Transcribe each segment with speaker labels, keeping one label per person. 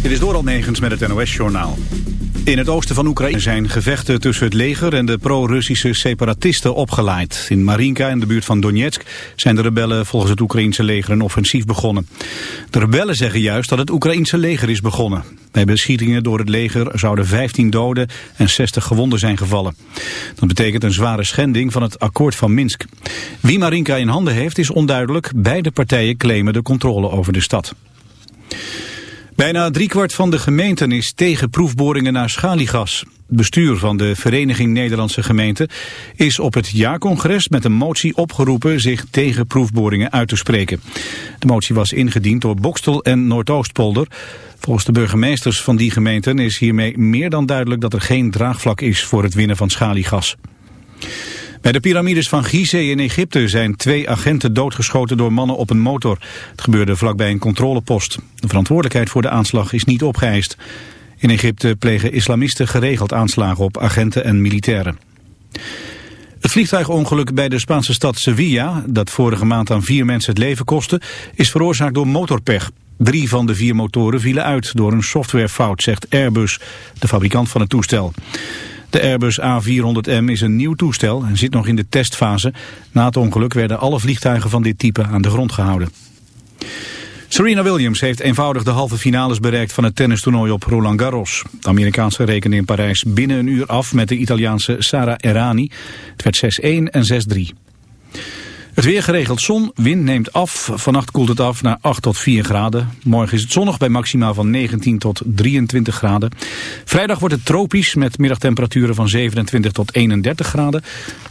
Speaker 1: Dit is door Negens met het NOS-journaal. In het oosten van Oekraïne zijn gevechten tussen het leger en de pro-Russische separatisten opgeleid. In Marinka, in de buurt van Donetsk, zijn de rebellen volgens het Oekraïense leger een offensief begonnen. De rebellen zeggen juist dat het Oekraïense leger is begonnen. Bij beschietingen door het leger zouden 15 doden en 60 gewonden zijn gevallen. Dat betekent een zware schending van het akkoord van Minsk. Wie Marinka in handen heeft is onduidelijk. Beide partijen claimen de controle over de stad. Bijna driekwart van de gemeenten is tegen proefboringen naar schaliegas. Het bestuur van de Vereniging Nederlandse Gemeenten is op het jaarcongres met een motie opgeroepen zich tegen proefboringen uit te spreken. De motie was ingediend door Bokstel en Noordoostpolder. Volgens de burgemeesters van die gemeenten is hiermee meer dan duidelijk dat er geen draagvlak is voor het winnen van schaliegas. Bij de piramides van Gizeh in Egypte zijn twee agenten doodgeschoten door mannen op een motor. Het gebeurde vlakbij een controlepost. De verantwoordelijkheid voor de aanslag is niet opgeëist. In Egypte plegen islamisten geregeld aanslagen op agenten en militairen. Het vliegtuigongeluk bij de Spaanse stad Sevilla, dat vorige maand aan vier mensen het leven kostte, is veroorzaakt door motorpech. Drie van de vier motoren vielen uit door een softwarefout, zegt Airbus, de fabrikant van het toestel. De Airbus A400M is een nieuw toestel en zit nog in de testfase. Na het ongeluk werden alle vliegtuigen van dit type aan de grond gehouden. Serena Williams heeft eenvoudig de halve finales bereikt van het tennistoernooi op Roland Garros. De Amerikaanse rekende in Parijs binnen een uur af met de Italiaanse Sara Errani. Het werd 6-1 en 6-3. Het weer geregeld zon, wind neemt af. Vannacht koelt het af naar 8 tot 4 graden. Morgen is het zonnig bij maximaal van 19 tot 23 graden. Vrijdag wordt het tropisch met middagtemperaturen van 27 tot 31 graden.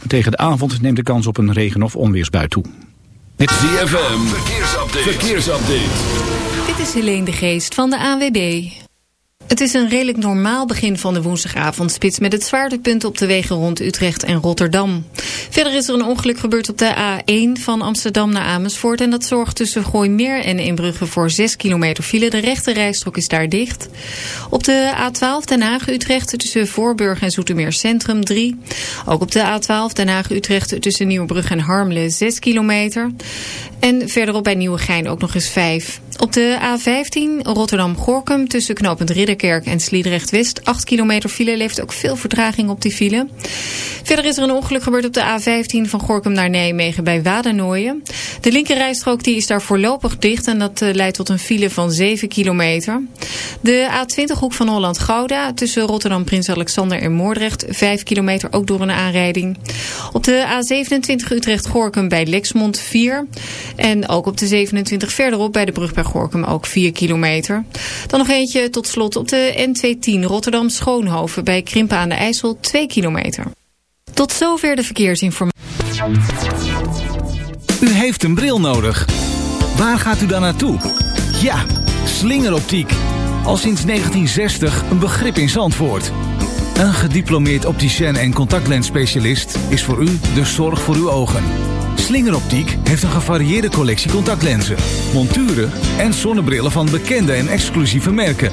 Speaker 1: Tegen de avond neemt de kans op een regen- of onweersbui toe.
Speaker 2: Dit is DFM, verkeersupdate. verkeersupdate.
Speaker 3: Dit is Helene de Geest van de AWB. Het is een redelijk normaal begin van de woensdagavondspits... met het zwaartepunt op de wegen rond Utrecht en Rotterdam. Verder is er een ongeluk gebeurd op de A1 van Amsterdam naar Amersfoort... en dat zorgt tussen Gooimeer en Inbrugge voor 6 kilometer file. De rechte rijstrook is daar dicht. Op de A12 Den Haag-Utrecht tussen Voorburg en Zoetermeer Centrum 3. Ook op de A12 Den Haag-Utrecht tussen Nieuwebrug en Harmelen 6 kilometer. En verderop bij Nieuwegein ook nog eens 5. Op de A15 Rotterdam-Gorkum tussen knooppunt En Sliedrecht-West. 8 kilometer file levert ook veel vertraging op die file. Verder is er een ongeluk gebeurd op de A15 van Gorkum naar Nijmegen bij Wadernooien. De linkerrijstrook die is daar voorlopig dicht en dat eh, leidt tot een file van 7 kilometer. De A20 hoek van Holland-Gouda tussen Rotterdam-Prins Alexander en Moordrecht. 5 kilometer ook door een aanrijding. Op de A27 Utrecht-Gorkum bij Lexmond 4. En ook op de 27 verderop bij de brug bij Gorkum ook 4 kilometer. Dan nog eentje tot slot op de N210 Rotterdam-Schoonhoven bij Krimpen aan de IJssel 2 kilometer. Tot zover de verkeersinformatie.
Speaker 4: U heeft een bril nodig. Waar gaat u dan naartoe? Ja, slingeroptiek. Al sinds 1960 een begrip in Zandvoort. Een gediplomeerd opticien en contactlensspecialist is voor u de zorg voor uw ogen. Slingeroptiek heeft een gevarieerde collectie contactlenzen, monturen en zonnebrillen van bekende en exclusieve merken.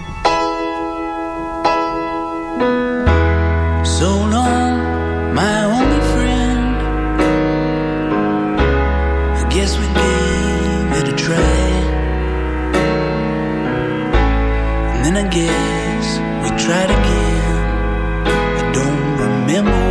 Speaker 5: guess we
Speaker 6: tried again.
Speaker 2: I don't remember.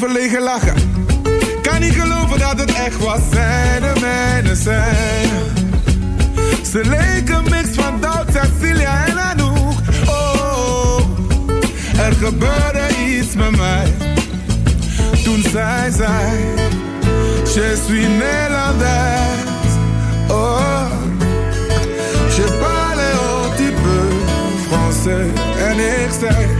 Speaker 5: verlegen lachen. Kan niet geloven dat het echt was, zij de mijne zijn. Ze leken mix van Duits, Cecilia en Anouk. Oh, er gebeurde iets met mij. Toen zij zei, je suis Nederlander. Oh, je parle un petit peu français. En ik zei...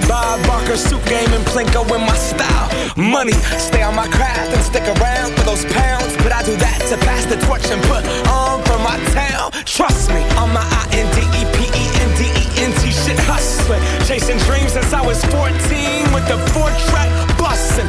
Speaker 7: That Bob Barker suit game and Plinko in my style money. Stay on my craft and stick around for those pounds. But I do that to pass the torch and put on for my town. Trust me, I'm my I-N-D-E-P-E-N-D-E-N-T shit hustling. Chasing dreams since I was 14 with the four track busting.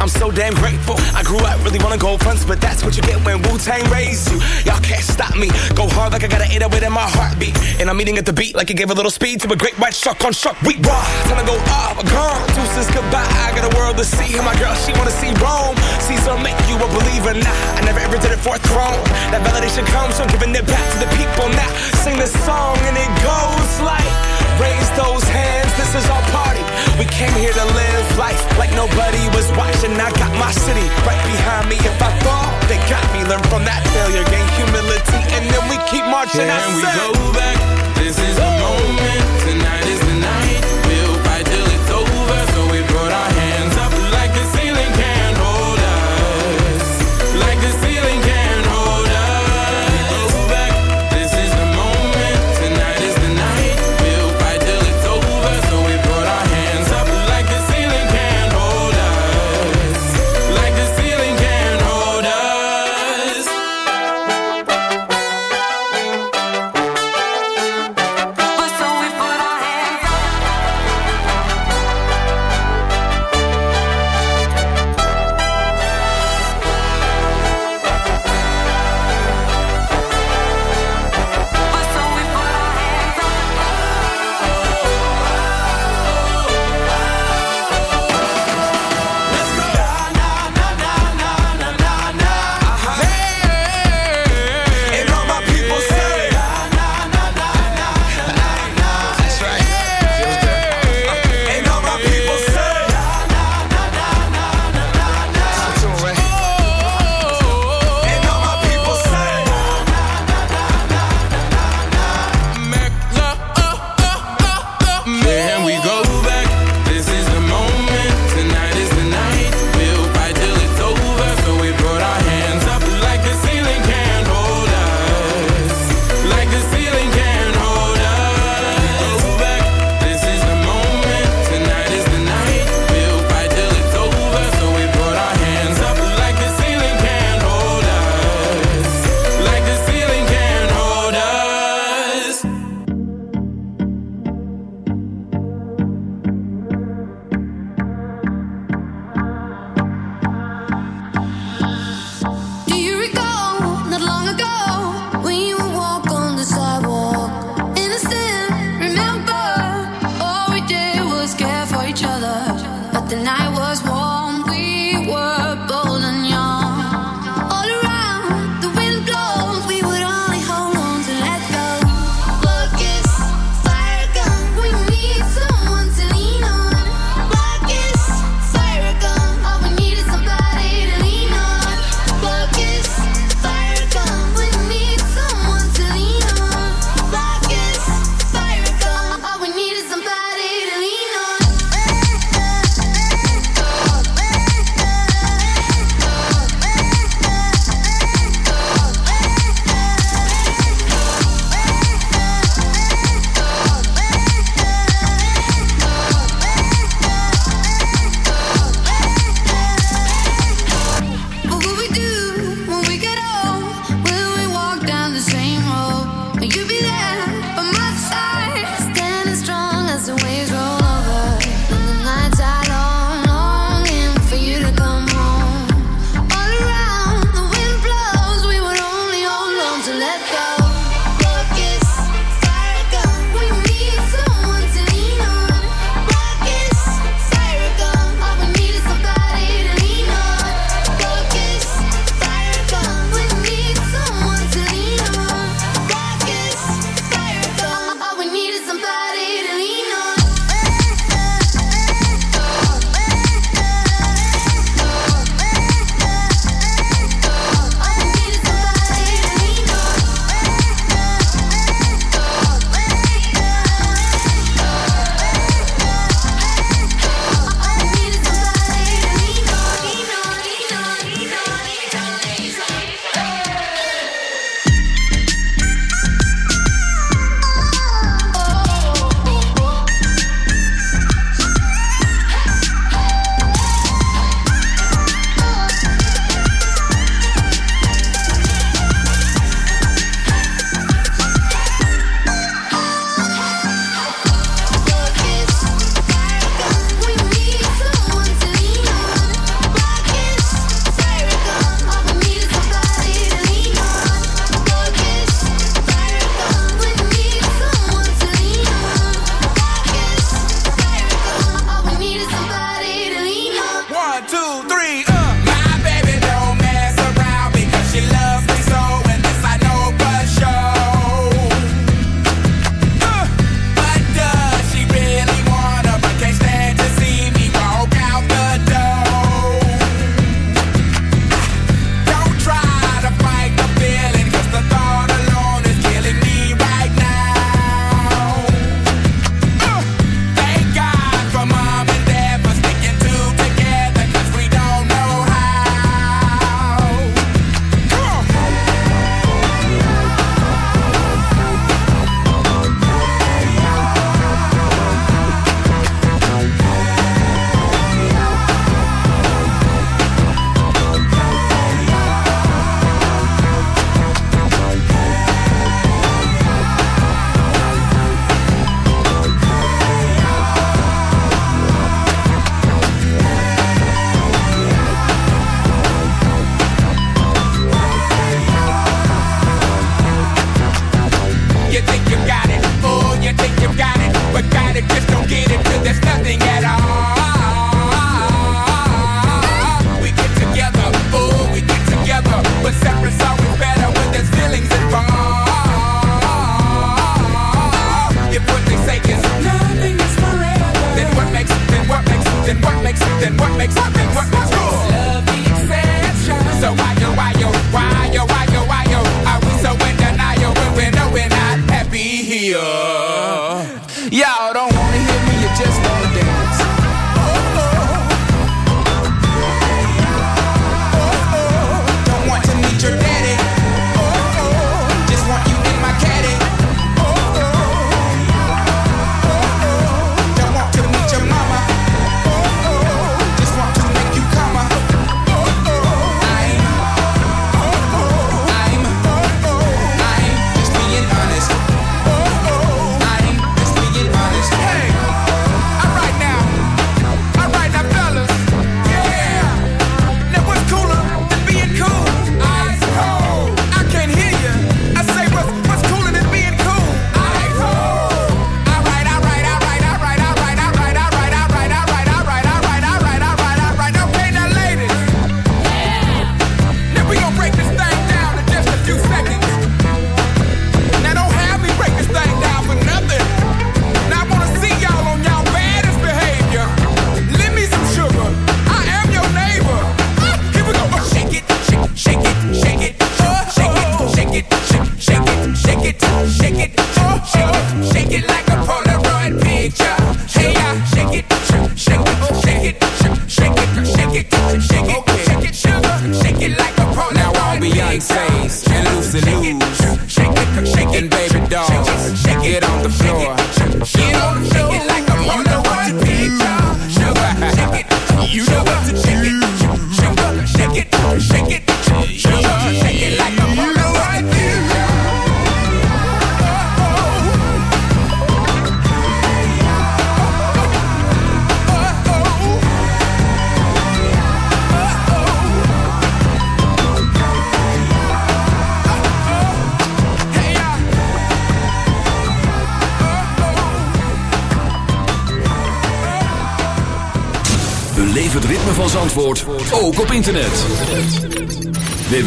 Speaker 7: I'm so damn grateful. I grew up really wanna go fronts, but that's what you get when Wu Tang raised you. Y'all can't stop me. Go hard like I got an 808 in my heartbeat. And I'm eating at the beat like it gave a little speed to a great white shark on shark. We raw. Time to go off, gone. Deuces goodbye. I got a world to see. And my girl, she wanna see Rome. Caesar make you a believer. Nah, I for a throne. That validation comes from giving it back to the people. Now sing this song and it goes like, raise those hands. This is our party. We came here to live life like nobody was watching. I got my city right behind me. If I fall, they got me. Learn from that failure, gain humility, and then we keep marching.
Speaker 8: Can
Speaker 7: I
Speaker 8: we go back? This is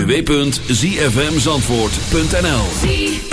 Speaker 2: www.zfmzandvoort.nl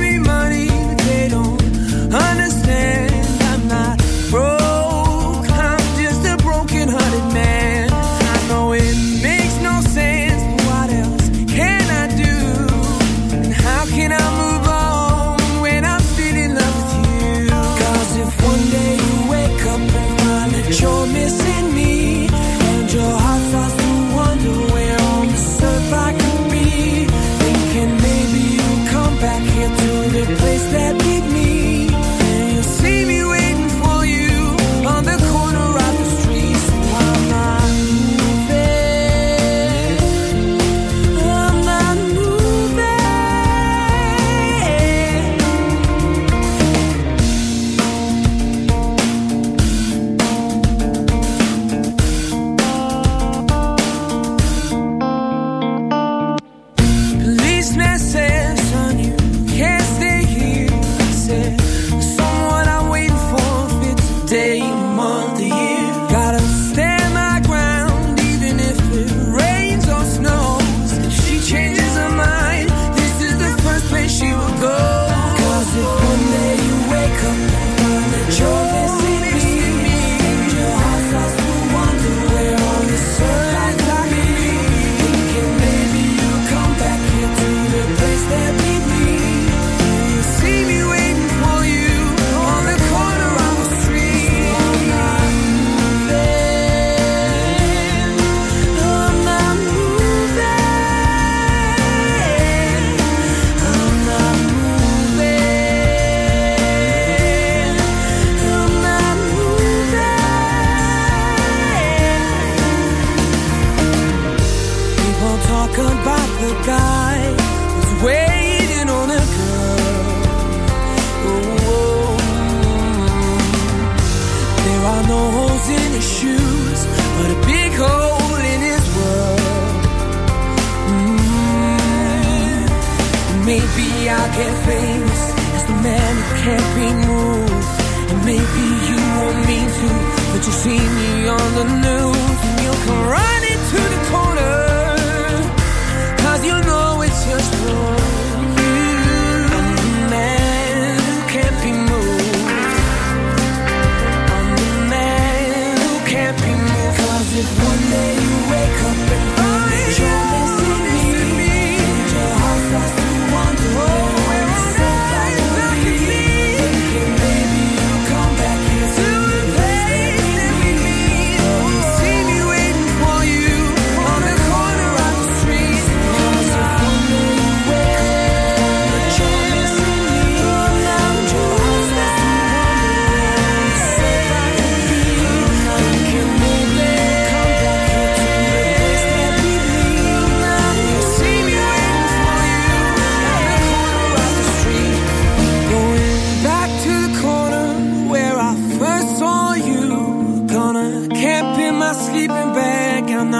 Speaker 9: my sleeping bag, I'm.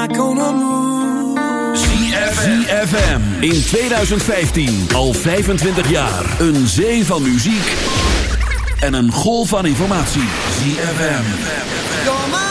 Speaker 2: ZFM. In 2015, al 25 jaar. Een zee van muziek en een golf van informatie. ZFM.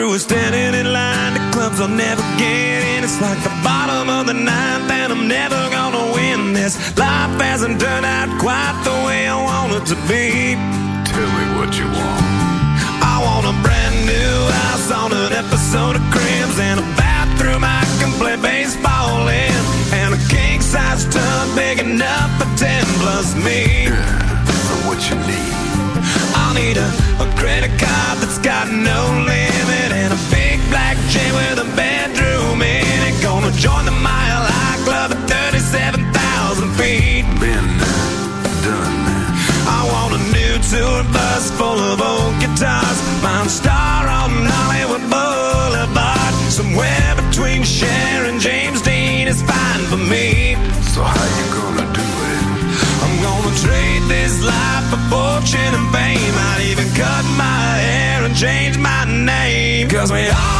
Speaker 10: Through with standing in line. The clubs I'll never get in. It's like the bottom of the ninth, and I'm never gonna win this. Life hasn't turned out quite the way I want it to be. Tell me what you want. I want a brand new house on an episode of Cribs and a bathroom I can play baseball in, and a king size tub big enough for ten plus me. So what you need? I'll need a, a credit card that's got no limit chain with a bedroom in it. Gonna join the Mile High Club at 37,000 feet. Been done. I want a new tour bus full of old guitars. Mine star on Hollywood Boulevard. Somewhere between Cher and James Dean is fine for me. So how you gonna do it? I'm gonna trade this life for fortune and fame. I'd even cut my hair and change my name. Cause we all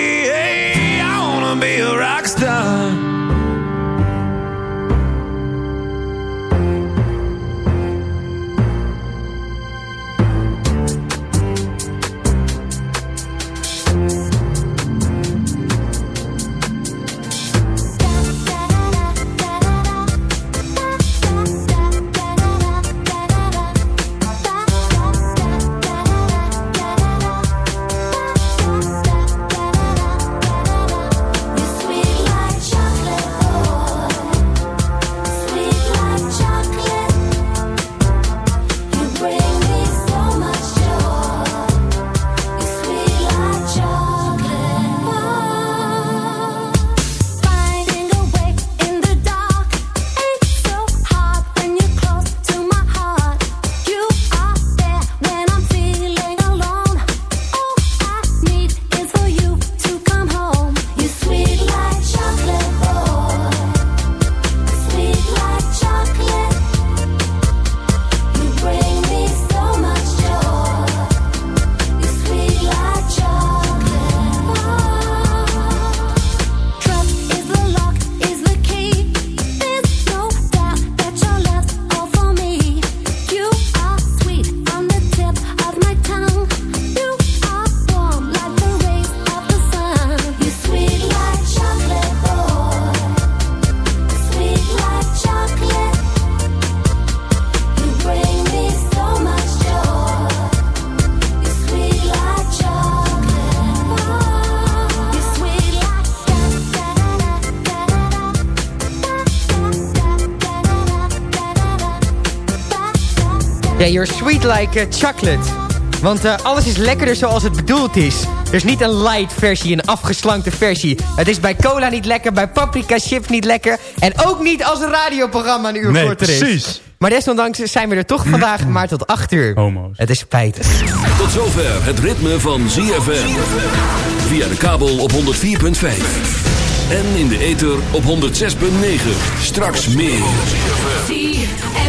Speaker 11: Ja, you're sweet like eh, chocolate. Want eh, alles is lekkerder zoals het bedoeld is. Er is niet een light versie, een afgeslankte versie. Het is bij cola niet lekker, bij paprika chips niet lekker. En ook niet als een radioprogramma een uur
Speaker 12: Nee,
Speaker 11: korter is.
Speaker 12: precies.
Speaker 11: Maar desondanks zijn we er toch vandaag maar tot 8 uur.
Speaker 12: Homo's.
Speaker 11: Het is spijtig.
Speaker 2: Tot zover het ritme van ZFM. Via de kabel op 104.5. En in de ether op 106.9. Straks meer.